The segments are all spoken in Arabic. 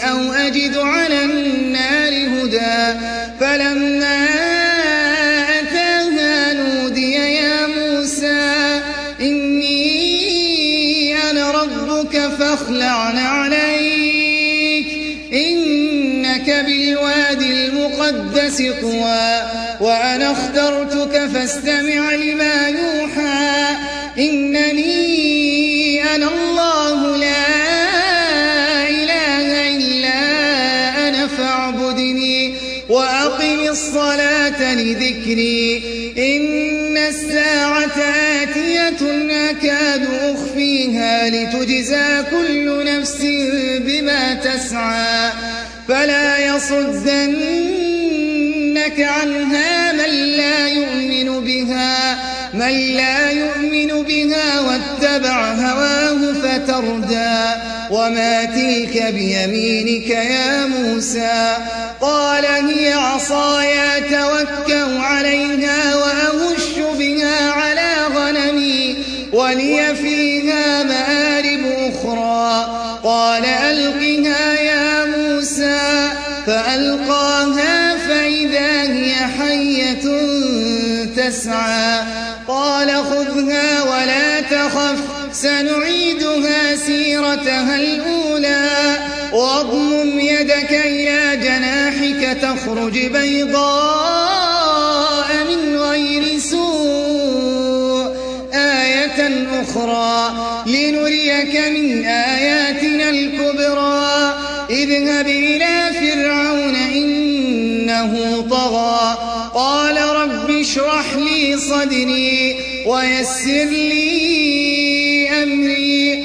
أو أجد على النار هدى. فلما أتاها نودي يا موسى إني أنا ربك فاخلع عليك إنك بالوادي المقدس طوى. وأنا اخترتك فاستمع لما يوحى إنني لتجزى كل نفس بما تسعى فلا يصدنك عنها من لا يؤمن بها من لا يؤمن بها واتبع هواه فتردى وما تلك بيمينك يا موسى قال هي عصاي توكأ عليها وأهش بها على غنمي ولي فيها تخرج بيضاء من غير سوء. آية أخرى لنريك من آياتنا الكبرى. اذهب إلى فرعون إنه طغى. قال رب اشرح لي صدري ويسر لي أمري.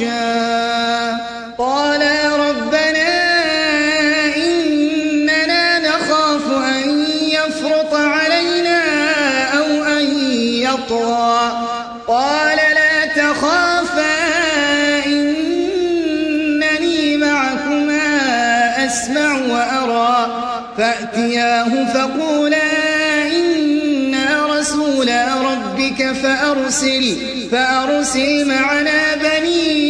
يخشى قالا ربنا إننا نخاف أن يفرط علينا أو أن يطغى. قال لا تخافا إنني معكما أسمع وأرى. فأتياه فقولا إنا رسولا ربك فأرسل فأرسل معنا بني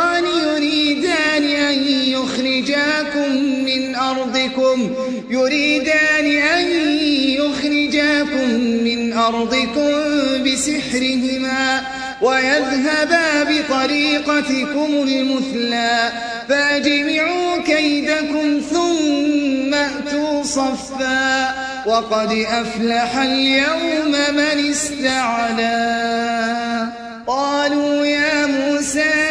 أرضكم يريدان أن يخرجاكم من أرضكم بسحرهما ويذهبا بطريقتكم المثلى فاجمعوا كيدكم ثم أتوا صفا وقد أفلح اليوم من استعلى قالوا يا موسى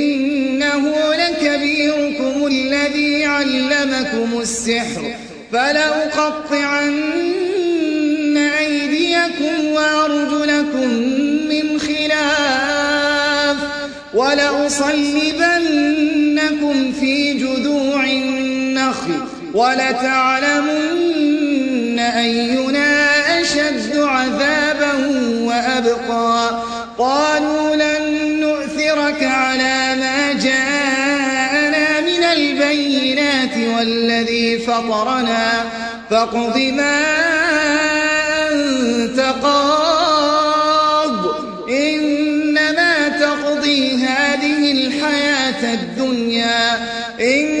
الذي علمكم السحر فلأقطعن أيديكم وأرجلكم من خلاف ولأصلبنكم في جذوع النخل ولتعلمن أينا أشد عذابا وأبقى. قالوا لن نؤثرك على والذي فطرنا فاقض ما أنت قاض. إنما تقضي هذه الحياة الدنيا. إنا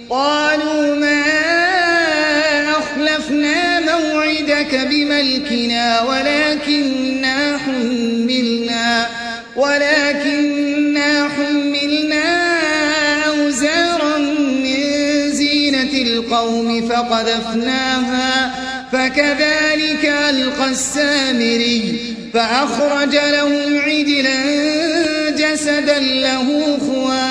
قالوا ما أخلفنا موعدك بملكنا ولكننا حملنا ولكننا حملنا أوزارا من زينة القوم فقذفناها فكذلك ألقى السامري فأخرج لهم عجلا جسدا له خوار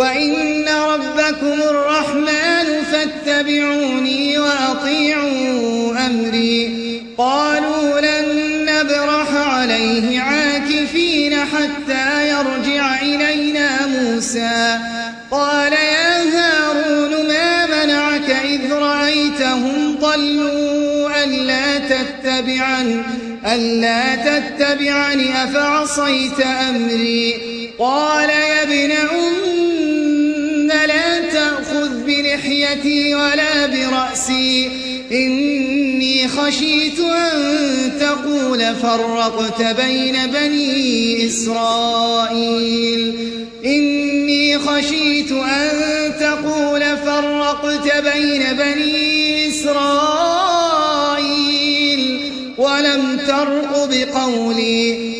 وإن ربكم الرحمن فاتبعوني وأطيعوا أمري قالوا لن نبرح عليه عاكفين حتى يرجع إلينا موسى قال يا هارون ما منعك إذ رأيتهم ضلوا ألا تتبعن ألا تتبعني أفعصيت أمري قال يا ابن أم بلحيتي ولا برأسي. إني خشيت أن تقول فرقت بين بني إسرائيل. إني خشيت أن تقول فرقت بين بني إسرائيل. ولم ترق بقولي.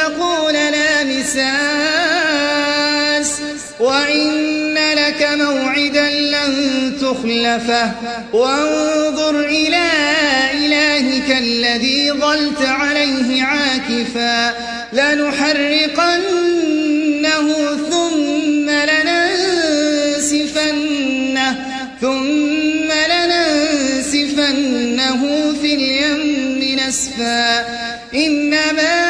تقول لا مساس وإن لك موعدا لن تخلفه وانظر إلى إلهك الذي ظلت عليه عاكفا لنحرقنه ثم لننسفنه ثم لننسفنه في اليم نسفا إنما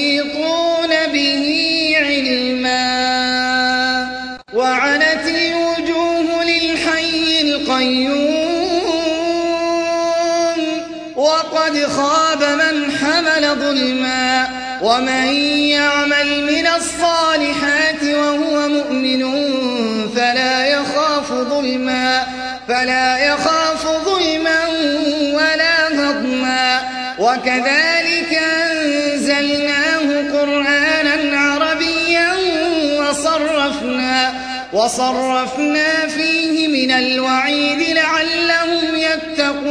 خاب من حمل ظلما ومن يعمل من الصالحات وهو مؤمن فلا يخاف ظلما فلا يخاف ظلما ولا هضما وكذلك أنزلناه قرآنا عربيا وصرفنا وصرفنا فيه من الوعيد لعلهم يتقون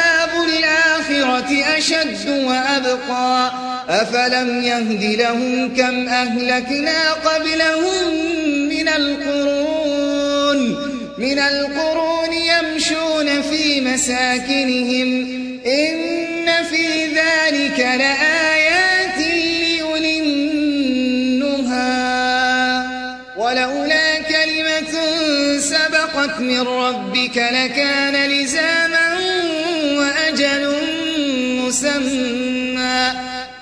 أشد وأبقى. أفلم يهد لهم كم أهلكنا قبلهم من القرون من القرون يمشون في مساكنهم. إن في ذلك لآيات لأولي النهى. ولولا كلمة سبقت من ربك لكان لزاما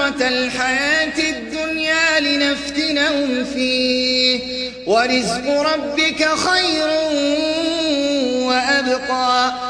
زهرة الحياة الدنيا لنفتنهم فيه. ورزق ربك خير وأبقى.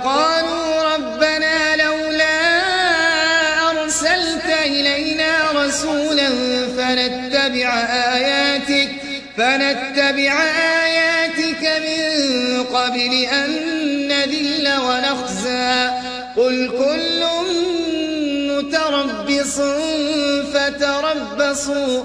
لقالوا ربنا لولا أرسلت إلينا رسولا فنتبع آياتك فنتبع آياتك من قبل أن نذل ونخزى. قل كل متربص فتربصوا